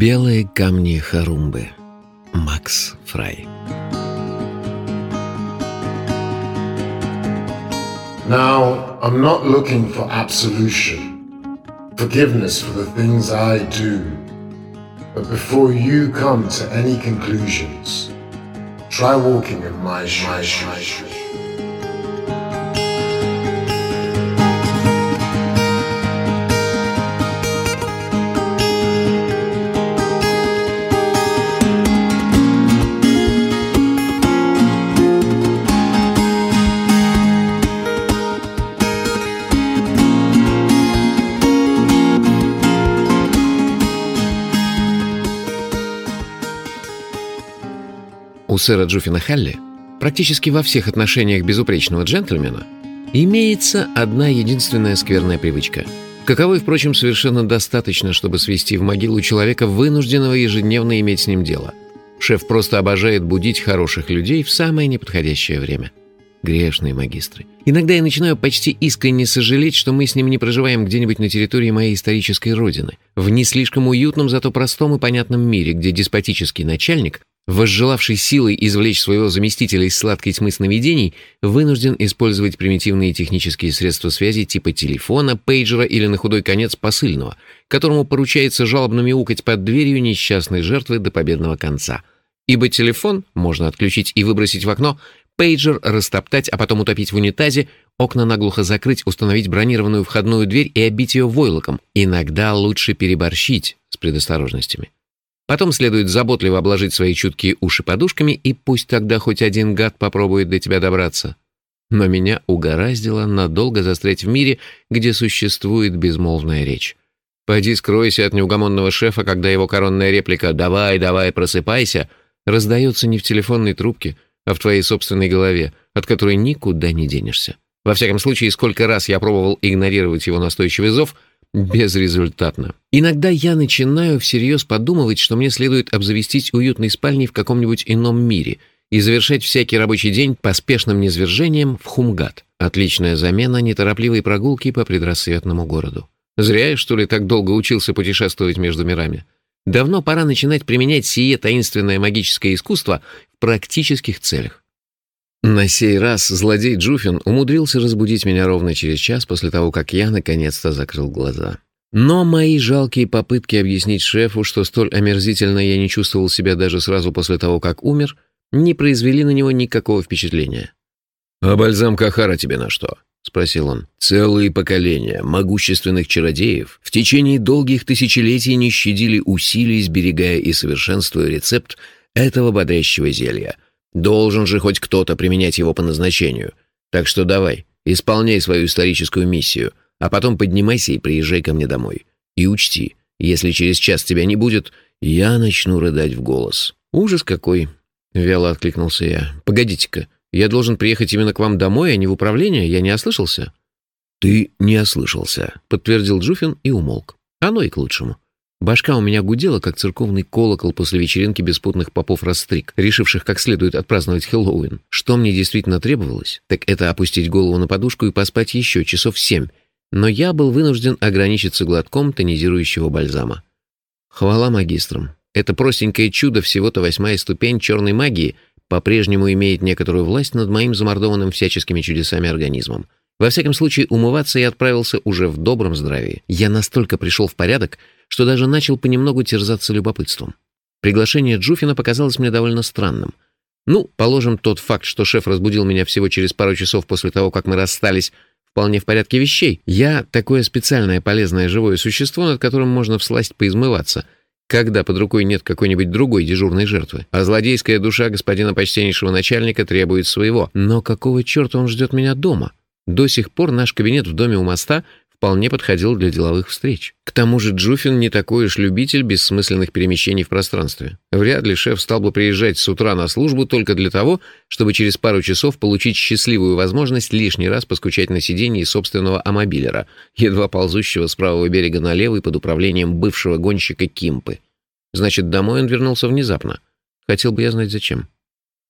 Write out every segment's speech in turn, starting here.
Белые камни Харумбы. Макс Фрай. Now, I'm not looking for absolution, forgiveness for the things I do. But before you come to any conclusions, try walking in my shoes. Сэра Джуффина Халли, практически во всех отношениях безупречного джентльмена, имеется одна единственная скверная привычка. Каковой, впрочем, совершенно достаточно, чтобы свести в могилу человека, вынужденного ежедневно иметь с ним дело. Шеф просто обожает будить хороших людей в самое неподходящее время. Грешные магистры. Иногда я начинаю почти искренне сожалеть, что мы с ним не проживаем где-нибудь на территории моей исторической родины, в не слишком уютном, зато простом и понятном мире, где деспотический начальник возжелавший силой извлечь своего заместителя из сладкой тьмы сновидений, вынужден использовать примитивные технические средства связи типа телефона, пейджера или на худой конец посыльного, которому поручается жалобно мяукать под дверью несчастной жертвы до победного конца. Ибо телефон можно отключить и выбросить в окно, пейджер растоптать, а потом утопить в унитазе, окна наглухо закрыть, установить бронированную входную дверь и обить ее войлоком. Иногда лучше переборщить с предосторожностями. Потом следует заботливо обложить свои чуткие уши подушками, и пусть тогда хоть один гад попробует до тебя добраться. Но меня угораздило надолго застрять в мире, где существует безмолвная речь. Пойди скройся от неугомонного шефа, когда его коронная реплика «давай, давай, просыпайся» раздается не в телефонной трубке, а в твоей собственной голове, от которой никуда не денешься. Во всяком случае, сколько раз я пробовал игнорировать его настойчивый зов — Безрезультатно. Иногда я начинаю всерьез подумывать, что мне следует обзавестись уютной спальней в каком-нибудь ином мире и завершать всякий рабочий день поспешным низвержением в Хумгат. Отличная замена неторопливой прогулки по предрассветному городу. Зря я, что ли, так долго учился путешествовать между мирами. Давно пора начинать применять сие таинственное магическое искусство в практических целях. На сей раз злодей Джуфин умудрился разбудить меня ровно через час после того, как я наконец-то закрыл глаза. Но мои жалкие попытки объяснить шефу, что столь омерзительно я не чувствовал себя даже сразу после того, как умер, не произвели на него никакого впечатления. «А бальзам Кахара тебе на что?» — спросил он. «Целые поколения могущественных чародеев в течение долгих тысячелетий не щадили усилий, сберегая и совершенствуя рецепт этого бодрящего зелья — Должен же хоть кто-то применять его по назначению. Так что давай, исполняй свою историческую миссию, а потом поднимайся и приезжай ко мне домой. И учти, если через час тебя не будет, я начну рыдать в голос. Ужас какой, вяло откликнулся я. Погодите-ка, я должен приехать именно к вам домой, а не в управление? Я не ослышался? Ты не ослышался, подтвердил Джуфин и умолк. Оно и к лучшему. Башка у меня гудела, как церковный колокол после вечеринки беспутных попов-расстриг, решивших как следует отпраздновать Хэллоуин. Что мне действительно требовалось, так это опустить голову на подушку и поспать еще часов семь. Но я был вынужден ограничиться глотком тонизирующего бальзама. Хвала магистрам. Это простенькое чудо, всего-то восьмая ступень черной магии, по-прежнему имеет некоторую власть над моим замордованным всяческими чудесами организмом. Во всяком случае, умываться я отправился уже в добром здравии. Я настолько пришел в порядок, что даже начал понемногу терзаться любопытством. Приглашение Джуфина показалось мне довольно странным. Ну, положим, тот факт, что шеф разбудил меня всего через пару часов после того, как мы расстались, вполне в порядке вещей. Я такое специальное полезное живое существо, над которым можно всласть поизмываться, когда под рукой нет какой-нибудь другой дежурной жертвы. А злодейская душа господина почтеннейшего начальника требует своего. Но какого черта он ждет меня дома? До сих пор наш кабинет в доме у моста вполне подходил для деловых встреч. К тому же Джуфин не такой уж любитель бессмысленных перемещений в пространстве. Вряд ли шеф стал бы приезжать с утра на службу только для того, чтобы через пару часов получить счастливую возможность лишний раз поскучать на сиденье собственного амобилера, едва ползущего с правого берега на левый под управлением бывшего гонщика Кимпы. Значит, домой он вернулся внезапно. Хотел бы я знать зачем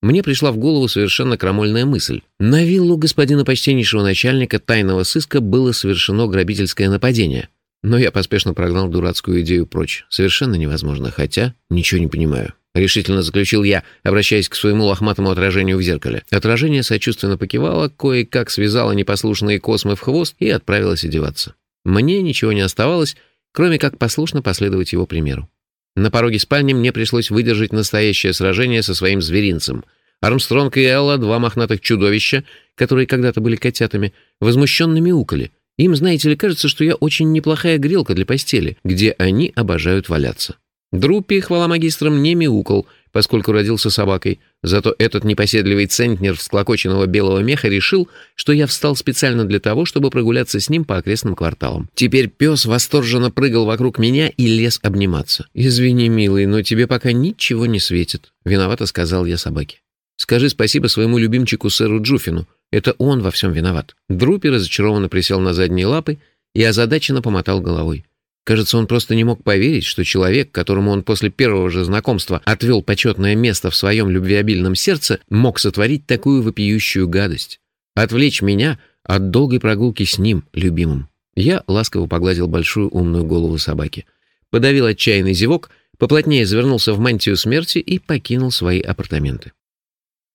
мне пришла в голову совершенно крамольная мысль. На виллу господина почтеннейшего начальника тайного сыска было совершено грабительское нападение. Но я поспешно прогнал дурацкую идею прочь. Совершенно невозможно, хотя ничего не понимаю. Решительно заключил я, обращаясь к своему лохматому отражению в зеркале. Отражение сочувственно покивало, кое-как связало непослушные космы в хвост и отправилось одеваться. Мне ничего не оставалось, кроме как послушно последовать его примеру. На пороге спальни мне пришлось выдержать настоящее сражение со своим зверинцем. Армстронг и Элла, два мохнатых чудовища, которые когда-то были котятами, возмущенно мяукали. Им, знаете ли, кажется, что я очень неплохая грелка для постели, где они обожают валяться. Друппи, хвала магистрам, не мяукал, поскольку родился собакой. Зато этот непоседливый центнер всклокоченного белого меха решил, что я встал специально для того, чтобы прогуляться с ним по окрестным кварталам. Теперь пес восторженно прыгал вокруг меня и лез обниматься. «Извини, милый, но тебе пока ничего не светит», — виновато сказал я собаке. «Скажи спасибо своему любимчику сэру Джуфину. Это он во всем виноват». Друппи разочарованно присел на задние лапы и озадаченно помотал головой. Кажется, он просто не мог поверить, что человек, которому он после первого же знакомства отвел почетное место в своем любвеобильном сердце, мог сотворить такую вопиющую гадость. Отвлечь меня от долгой прогулки с ним, любимым. Я ласково погладил большую умную голову собаки. Подавил отчаянный зевок, поплотнее завернулся в мантию смерти и покинул свои апартаменты.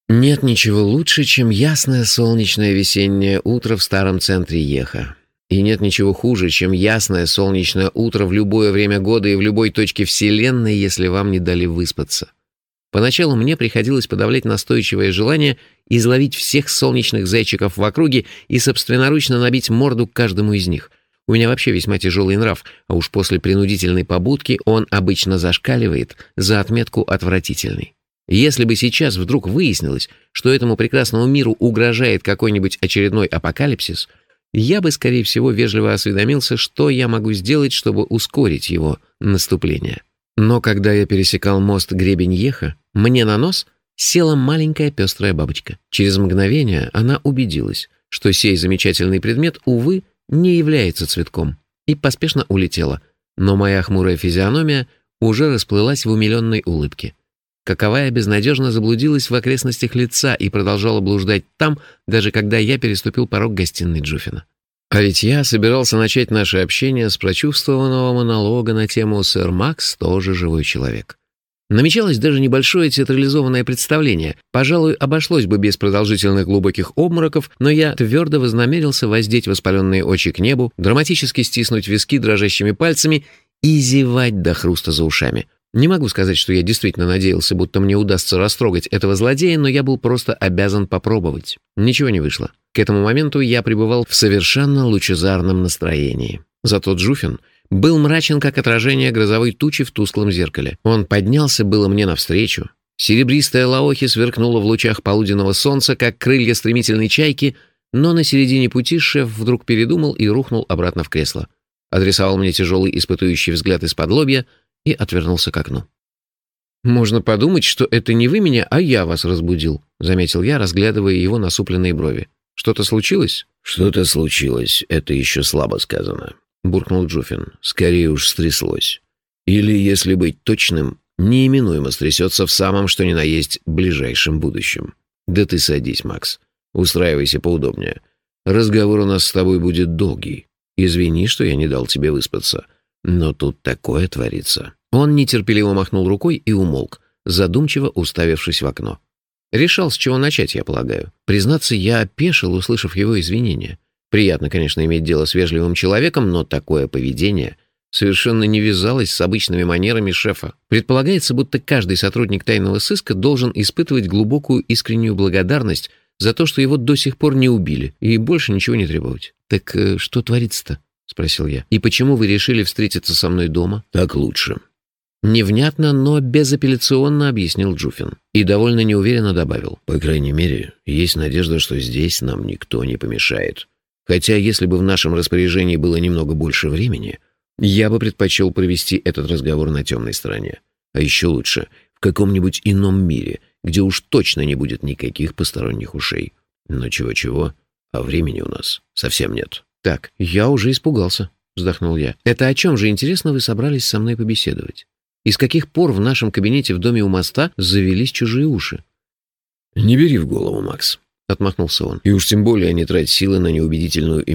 Нет ничего лучше, чем ясное солнечное весеннее утро в старом центре Еха. И нет ничего хуже, чем ясное солнечное утро в любое время года и в любой точке Вселенной, если вам не дали выспаться. Поначалу мне приходилось подавлять настойчивое желание изловить всех солнечных зайчиков в округе и собственноручно набить морду каждому из них. У меня вообще весьма тяжелый нрав, а уж после принудительной побудки он обычно зашкаливает за отметку «отвратительный». Если бы сейчас вдруг выяснилось, что этому прекрасному миру угрожает какой-нибудь очередной апокалипсис — я бы, скорее всего, вежливо осведомился, что я могу сделать, чтобы ускорить его наступление. Но когда я пересекал мост гребень Еха, мне на нос села маленькая пестрая бабочка. Через мгновение она убедилась, что сей замечательный предмет, увы, не является цветком, и поспешно улетела, но моя хмурая физиономия уже расплылась в умиленной улыбке. Каковая безнадежно заблудилась в окрестностях лица и продолжала блуждать там, даже когда я переступил порог гостиной Джуфина. А ведь я собирался начать наше общение с прочувствованного монолога на тему «Сэр Макс тоже живой человек». Намечалось даже небольшое театрализованное представление. Пожалуй, обошлось бы без продолжительных глубоких обмороков, но я твердо вознамерился воздеть воспаленные очи к небу, драматически стиснуть виски дрожащими пальцами и зевать до хруста за ушами. Не могу сказать, что я действительно надеялся, будто мне удастся растрогать этого злодея, но я был просто обязан попробовать. Ничего не вышло. К этому моменту я пребывал в совершенно лучезарном настроении. Зато Джуфин был мрачен, как отражение грозовой тучи в тусклом зеркале. Он поднялся было мне навстречу. Серебристая лаохи сверкнула в лучах полуденного солнца, как крылья стремительной чайки, но на середине пути шеф вдруг передумал и рухнул обратно в кресло. Адресовал мне тяжелый испытующий взгляд из-под лобья — и отвернулся к окну. «Можно подумать, что это не вы меня, а я вас разбудил», — заметил я, разглядывая его насупленные брови. «Что-то случилось?» «Что-то случилось, это еще слабо сказано», — буркнул Джуфин. «Скорее уж стряслось. Или, если быть точным, неименуемо стрясется в самом, что ни на есть, ближайшем будущем. Да ты садись, Макс. Устраивайся поудобнее. Разговор у нас с тобой будет долгий. Извини, что я не дал тебе выспаться. Но тут такое творится. Он нетерпеливо махнул рукой и умолк, задумчиво уставившись в окно. Решал, с чего начать, я полагаю. Признаться, я опешил, услышав его извинения. Приятно, конечно, иметь дело с вежливым человеком, но такое поведение совершенно не вязалось с обычными манерами шефа. Предполагается, будто каждый сотрудник тайного сыска должен испытывать глубокую искреннюю благодарность за то, что его до сих пор не убили, и больше ничего не требовать. Так э, что творится-то? — спросил я. «И почему вы решили встретиться со мной дома?» «Так лучше». Невнятно, но безапелляционно объяснил Джуфин. И довольно неуверенно добавил. «По крайней мере, есть надежда, что здесь нам никто не помешает. Хотя, если бы в нашем распоряжении было немного больше времени, я бы предпочел провести этот разговор на темной стороне. А еще лучше, в каком-нибудь ином мире, где уж точно не будет никаких посторонних ушей. Но чего-чего, а времени у нас совсем нет». «Так, я уже испугался», — вздохнул я. «Это о чем же, интересно, вы собрались со мной побеседовать? И с каких пор в нашем кабинете в доме у моста завелись чужие уши?» «Не бери в голову, Макс», — отмахнулся он. «И уж тем более не трать силы на неубедительную